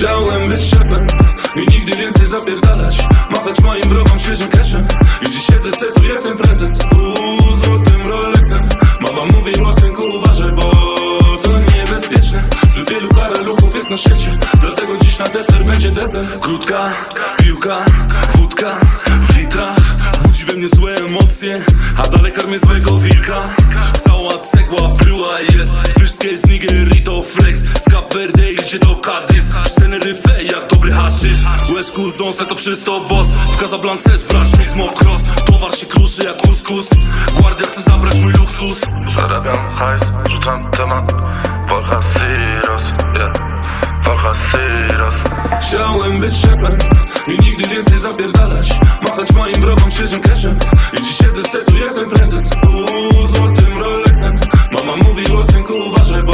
Chciałem być szefem i nigdy więcej zapierdalać. Machać moim wrogom świeżym cashem I dziś siedzę, setuję ten prezes. Uuu, złotym Rolexem. Mama mówi, synku uważaj, bo to niebezpieczne. Zbyt wielu karaluchów jest na świecie. Dlatego dziś na deser będzie deser. Krótka piłka, emocje, a dalej karmię złego wilka. Cała cegła pryła jest Wszystkie z Nigerii to flex. Z Cap Verde idzie do Cadiz Z Teneryffe jak dobry haszysz. Łeżku ząsę to przysto boss W Casablance sprawdź mi smoke cross Towar się kruszy jak kuskus. Guardia chce zabrać mój luksus. Zarabiam hajs, rzucam temat. Walcha Syros, yeah. Walcha Syros. Chciałem być szefem i nigdy więcej zapierdalać. Machać moim wrogom świeżym synku uważaj, bo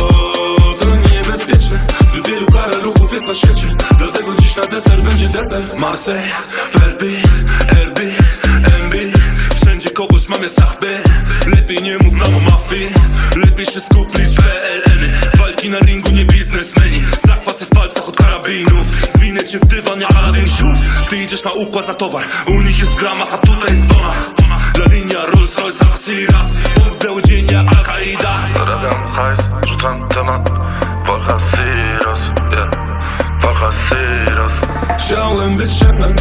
to niebezpieczne. Zbyt wielu karaluchów jest na świecie. Dlatego dziś na deser będzie deser. Marseille, Perby, Erby, MB Wszędzie kogoś mamy sachbę Lepiej nie mów nam o mafii. Lepiej się skupić w PLN Walki na ringu, nie biznesmeni. Zakwasy w palcach od karabinów. Zwinę cię w dywan jak Aladdin Ty idziesz na układ za towar. U nich jest w gramach, a tutaj jest w Ida. Rabiam hajs, rzucam temat. Walcha Siros, yeah. Walcha Siros Chciałem być szefem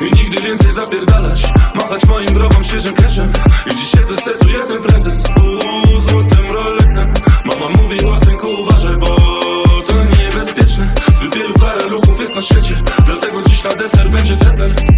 i nigdy więcej zapierdalać. Machać moim grobom świeżym cashiem I dziś siedzę setu jeden prezes. Uuu, złotym Rolexem Mama mówi o uważaj, bo to niebezpieczne. Zbyt wielu parę jest na świecie. Dlatego dziś na deser będzie deser.